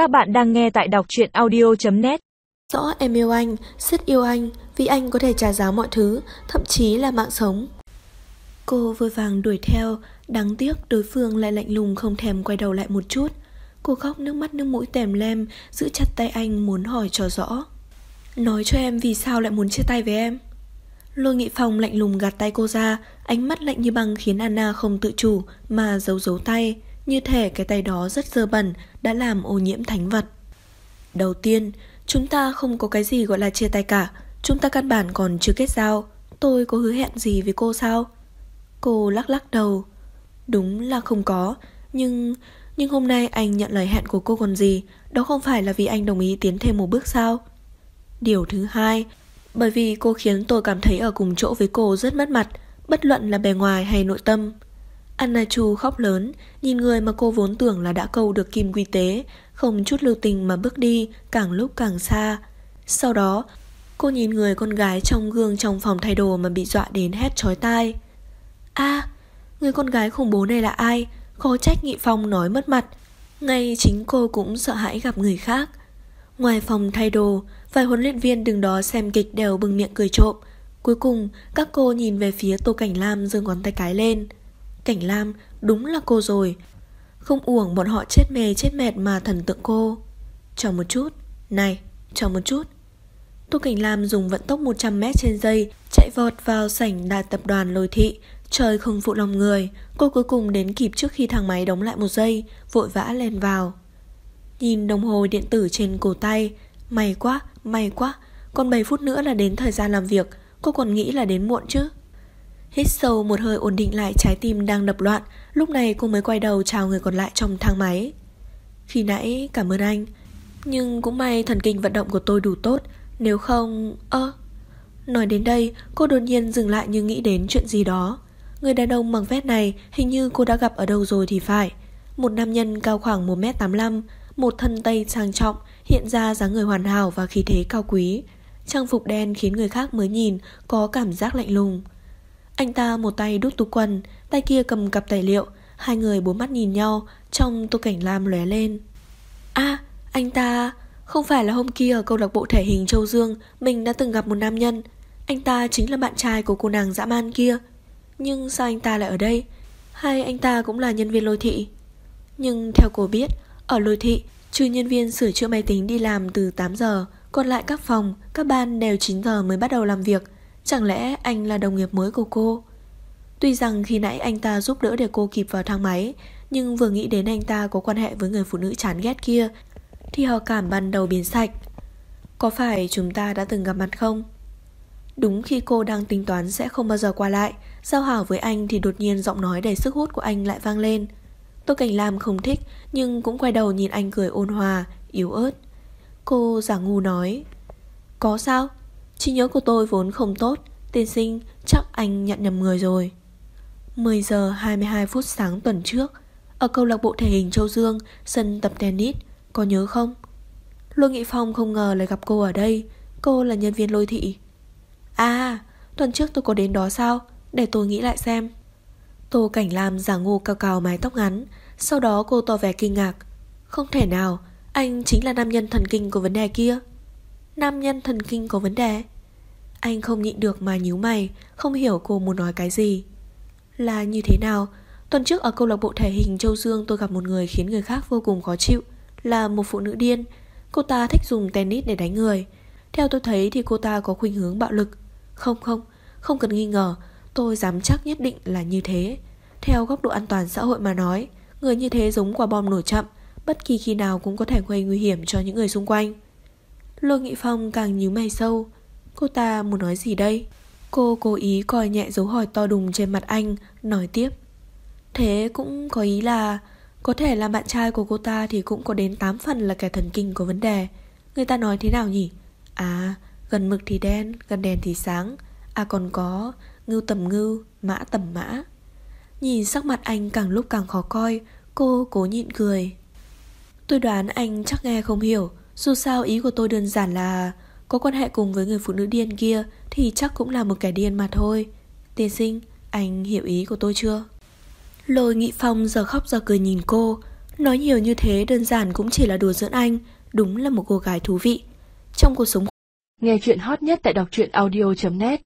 Các bạn đang nghe tại đọc truyện audio.net Rõ em yêu anh, rất yêu anh Vì anh có thể trả giá mọi thứ Thậm chí là mạng sống. Cô vội vàng đuổi theo Đáng tiếc đối phương lại lạnh lùng không thèm quay đầu lại một chút. Cô khóc nước mắt nước mũi tèm lem Giữ chặt tay anh muốn hỏi cho rõ. Nói cho em vì sao lại muốn chia tay với em. Lôi Nghị phòng lạnh lùng gạt tay cô ra Ánh mắt lạnh như băng khiến Anna không tự chủ Mà giấu giấu tay. Như thể cái tay đó rất dơ bẩn, Đã làm ô nhiễm thánh vật. Đầu tiên, Chúng ta không có cái gì gọi là chia tay cả. Chúng ta căn bản còn chưa kết giao. Tôi có hứa hẹn gì với cô sao? Cô lắc lắc đầu. Đúng là không có. Nhưng nhưng hôm nay anh nhận lời hẹn của cô còn gì? Đó không phải là vì anh đồng ý tiến thêm một bước sao? Điều thứ hai, Bởi vì cô khiến tôi cảm thấy ở cùng chỗ với cô rất mất mặt, Bất luận là bề ngoài hay nội tâm. Anna Chu khóc lớn, Nhìn người mà cô vốn tưởng là đã câu được kim quy tế, Không chút lưu tình mà bước đi, Càng lúc càng xa. Sau đó, Cô nhìn người con gái trong gương trong phòng thay đồ Mà bị dọa đến hét chói tai. A, người con gái khủng bố này là ai? Khó trách Nghị Phong nói mất mặt. Ngay chính cô cũng sợ hãi gặp người khác. Ngoài phòng thay đồ, Vài huấn luyện viên đứng đó xem kịch đều bừng miệng cười trộm. Cuối cùng, các cô nhìn về phía Tô Cảnh Lam giương ngón tay cái lên. Cảnh Lam đúng là cô rồi. Không uổng bọn họ chết mê chết mệt mà thần tượng cô. Chờ một chút. Này chờ một chút. Tô Cảnh Lam dùng vận tốc 100m trên giây Chạy vọt vào sảnh đại tập đoàn lôi thị. Trời không phụ lòng người. Cô cuối cùng đến kịp trước khi thang máy đóng lại một giây Vội vã lên vào. Nhìn đồng hồ điện tử trên cổ tay. May quá, may quá. Còn 7 phút nữa là đến thời gian làm việc. Cô còn nghĩ là đến muộn chứ? Hít sâu một hơi ổn định lại, trái tim đang đập loạn. Lúc này cô mới quay đầu chào người còn lại trong thang máy. Khi nãy, cảm ơn anh. Nhưng cũng may thần kinh vận động của tôi đủ tốt. Nếu không... ơ. Nói đến đây, cô đột nhiên dừng lại như nghĩ đến chuyện gì đó. Người đàn ông mặc vest này hình như cô đã gặp ở đâu rồi thì phải. Một nam nhân cao khoảng 1m85 Một thân tây sang trọng, Hiện ra dáng người hoàn hảo và khí thế cao quý. Trang phục đen khiến người khác mới nhìn Có cảm giác lạnh lùng. Anh ta một tay đút túi quần Tay kia cầm cặp tài liệu. Hai người bốn mắt nhìn nhau Trong tô cảnh lam lóe lên. A anh ta Không phải là hôm kia ở câu lạc bộ thể hình Châu Dương Mình đã từng gặp một nam nhân. Anh ta chính là bạn trai của cô nàng dã man kia. Nhưng sao anh ta lại ở đây? Hay anh ta cũng là nhân viên lôi thị? Nhưng theo cô biết Ở lôi thị Trừ nhân viên sửa chữa máy tính đi làm từ 8 giờ Còn lại các phòng, các ban đều 9 giờ mới bắt đầu làm việc. Chẳng lẽ anh là đồng nghiệp mới của cô Tuy rằng khi nãy anh ta giúp đỡ để cô kịp vào thang máy, Nhưng vừa nghĩ đến anh ta có quan hệ với người phụ nữ chán ghét kia, Thì họ cảm ban đầu biến sạch Có phải chúng ta đã từng gặp mặt không? Đúng khi cô đang tính toán sẽ không bao giờ qua lại, Giao hảo với anh thì đột nhiên giọng nói đầy sức hút của anh lại vang lên Tô Cảnh Lam không thích, Nhưng cũng quay đầu nhìn anh cười ôn hòa, Yếu ớt Cô giả ngu nói, Có sao? Trí nhớ của tôi vốn không tốt, Tiên sinh chắc anh nhận nhầm người rồi. 10 giờ 22 phút sáng tuần trước, Ở câu lạc bộ thể hình Châu Dương, Sân tập tennis, Có nhớ không? Lôi Nghị Phong không ngờ lại gặp cô ở đây, Cô là nhân viên lôi thị. À tuần trước tôi có đến đó sao? Để tôi nghĩ lại xem. Tô Cảnh Lam giả ngu cao cao mái tóc ngắn, Sau đó cô tỏ vẻ kinh ngạc. Không thể nào, Anh chính là nam nhân thần kinh của vấn đề kia. Nam nhân thần kinh có vấn đề. Anh không nhịn được mà nhíu mày Không hiểu cô muốn nói cái gì. Là như thế nào? Tuần trước ở câu lạc bộ thể hình Châu Dương Tôi gặp một người khiến người khác vô cùng khó chịu Là một phụ nữ điên. Cô ta thích dùng tennis để đánh người. Theo tôi thấy thì cô ta có khuynh hướng bạo lực. Không không, không cần nghi ngờ Tôi dám chắc nhất định là như thế. Theo góc độ an toàn xã hội mà nói Người như thế giống quả bom nổ chậm Bất kỳ khi nào cũng có thể gây nguy hiểm cho những người xung quanh. Lôi Nghị Phong càng nhíu mày sâu. Cô ta muốn nói gì đây? Cô cố ý coi nhẹ dấu hỏi to đùng trên mặt anh Nói tiếp. Thế cũng có ý là Có thể là bạn trai của cô ta Thì cũng có đến 8 phần là kẻ thần kinh có vấn đề. Người ta nói thế nào nhỉ? À gần mực thì đen Gần đèn thì sáng. À còn có ngưu tầm ngưu, mã tầm mã. Nhìn sắc mặt anh càng lúc càng khó coi, cô cố nhịn cười. Tôi đoán anh chắc nghe không hiểu, dù sao ý của tôi đơn giản là có quan hệ cùng với người phụ nữ điên kia thì chắc cũng là một kẻ điên mà thôi. Tiên sinh, anh hiểu ý của tôi chưa? Lôi Nghị Phong giờ khóc giờ cười nhìn cô, Nói nhiều như thế đơn giản cũng chỉ là đùa giỡn anh, đúng là một cô gái thú vị. Trong cuộc sống Nghe chuyện hot nhất tại đọc truyện audio.net